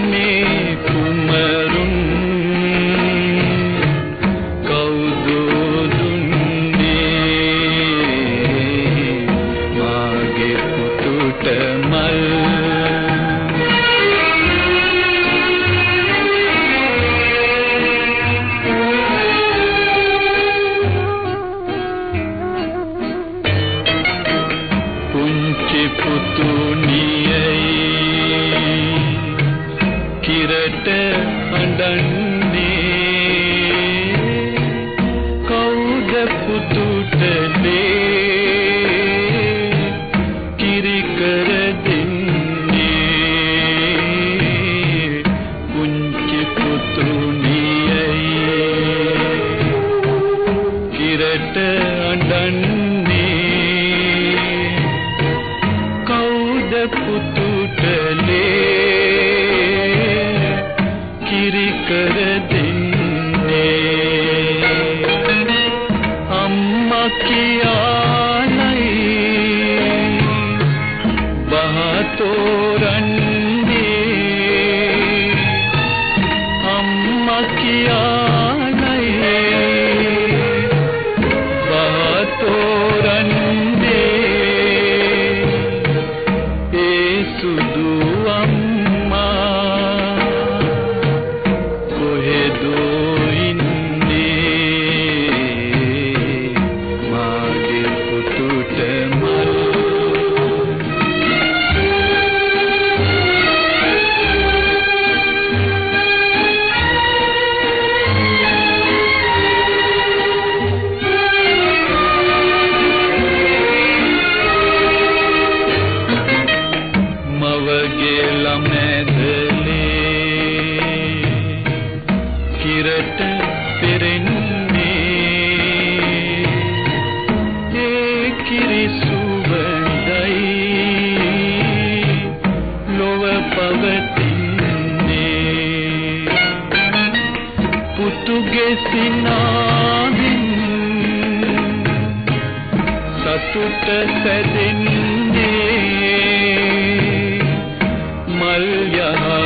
මේ කුමරුන් කිරට අඬන්නේ? කවුද පුතුට ලේ කිරි කර දෙන්නේ? අම්මා කියාලයි බහතෝරන්නේ අම්මා කියාලයි සිනාවින් සතුට සැදෙන්නේ මල් යහා